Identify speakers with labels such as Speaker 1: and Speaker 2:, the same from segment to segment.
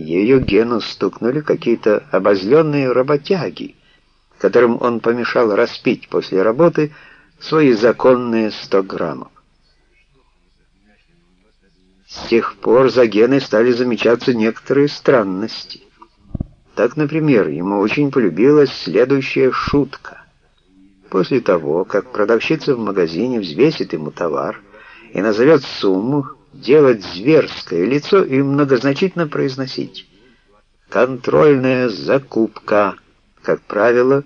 Speaker 1: ее Гену стукнули какие-то обозленные работяги, которым он помешал распить после работы свои законные 100 граммов. С тех пор за Геной стали замечаться некоторые странности. Так, например, ему очень полюбилась следующая шутка. После того, как продавщица в магазине взвесит ему товар и назовет сумму, делать зверское лицо и многозначительно произносить. Контрольная закупка. Как правило,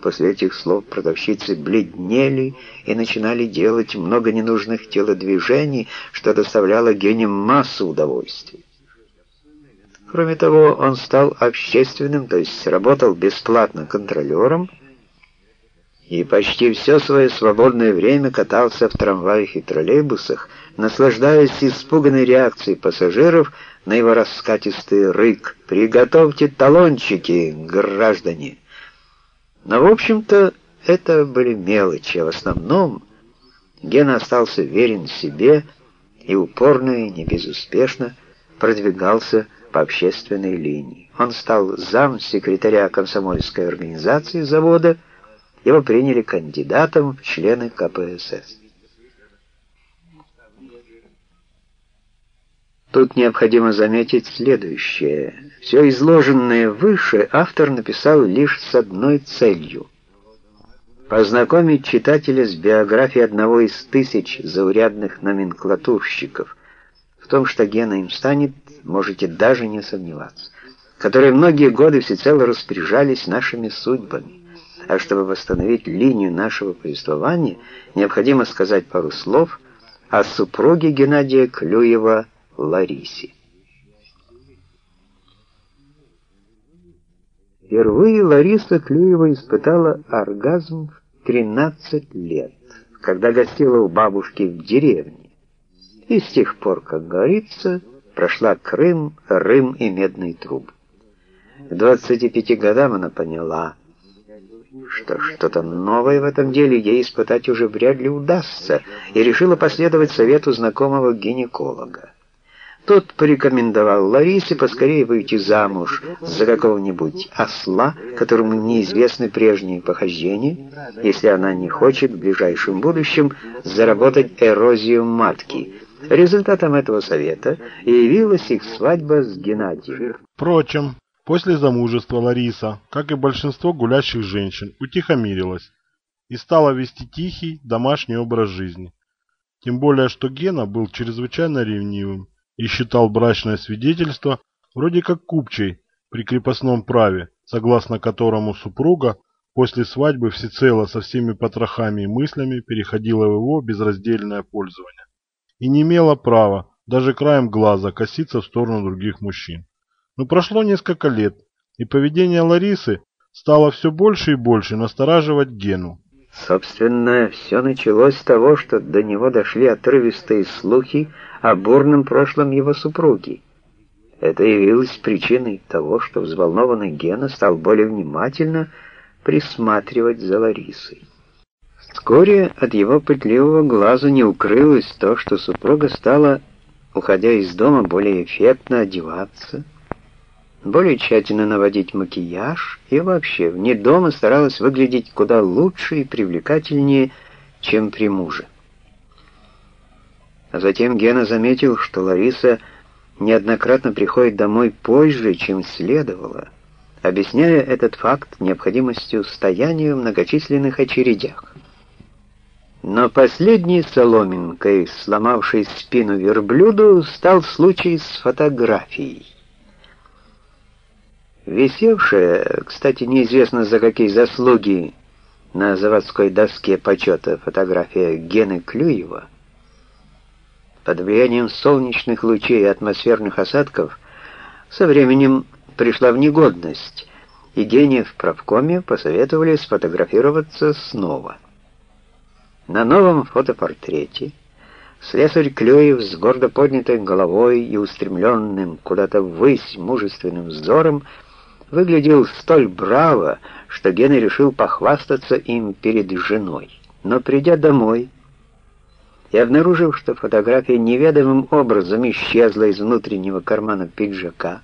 Speaker 1: после этих слов продавщицы бледнели и начинали делать много ненужных телодвижений, что доставляло гениям массу удовольствия. Кроме того, он стал общественным, то есть работал бесплатно контролером, и почти все свое свободное время катался в трамваях и троллейбусах, наслаждаясь испуганной реакцией пассажиров на его раскатистый рык «Приготовьте талончики, граждане!». Но, в общем-то, это были мелочи, в основном Гена остался верен себе и упорно и не безуспешно продвигался по общественной линии. Он стал зам секретаря комсомольской организации завода, его приняли кандидатом в члены КПСС. Тут необходимо заметить следующее. Все изложенное выше автор написал лишь с одной целью — познакомить читателя с биографией одного из тысяч заурядных номенклатурщиков. В том, что Гена им станет, можете даже не сомневаться, которые многие годы всецело распоряжались нашими судьбами. А чтобы восстановить линию нашего повествования, необходимо сказать пару слов о супруге Геннадия Клюева Ларисе. Впервые Лариса Клюева испытала оргазм в 13 лет, когда гостила у бабушки в деревне. И с тех пор, как говорится, прошла Крым, Рым и медный труб. К 25 годам она поняла, что что-то новое в этом деле ей испытать уже вряд ли удастся, и решила последовать совету знакомого гинеколога. Тот порекомендовал Ларисе поскорее выйти замуж за какого-нибудь осла, которому неизвестны прежние похождения, если она не хочет в ближайшем будущем заработать эрозию матки. Результатом этого совета явилась их свадьба с Геннадием.
Speaker 2: Впрочем, после замужества Лариса, как и большинство гулящих женщин, утихомирилась и стала вести тихий домашний образ жизни. Тем более, что Гена был чрезвычайно ревнивым и считал брачное свидетельство вроде как купчей при крепостном праве, согласно которому супруга после свадьбы всецело со всеми потрохами и мыслями переходила в его безраздельное пользование и не имела права даже краем глаза коситься в сторону других мужчин. Но прошло несколько лет, и поведение Ларисы стало все больше и больше настораживать Гену.
Speaker 1: Собственно, все началось с того, что до него дошли отрывистые слухи о бурном прошлом его супруги. Это явилось причиной того, что взволнованный Гена стал более внимательно присматривать за Ларисой. Вскоре от его пытливого глаза не укрылось то, что супруга стала, уходя из дома, более эффектно одеваться, более тщательно наводить макияж и вообще вне дома старалась выглядеть куда лучше и привлекательнее, чем при муже. А затем Гена заметил, что Лариса неоднократно приходит домой позже, чем следовало, объясняя этот факт необходимостью стояния в многочисленных очередях. Но последней соломинкой, сломавшей спину верблюду, стал случай с фотографией. Висевшая, кстати, неизвестно за какие заслуги, на заводской доске почета фотография Гены Клюева, под влиянием солнечных лучей и атмосферных осадков со временем пришла в негодность, и Гене в правкоме посоветовали сфотографироваться снова. На новом фотопортрете слесарь Клюев с гордо поднятой головой и устремленным куда-то ввысь мужественным взором выглядел столь браво, что Гена решил похвастаться им перед женой. Но придя домой и обнаружив, что фотография неведомым образом исчезла из внутреннего кармана пиджака,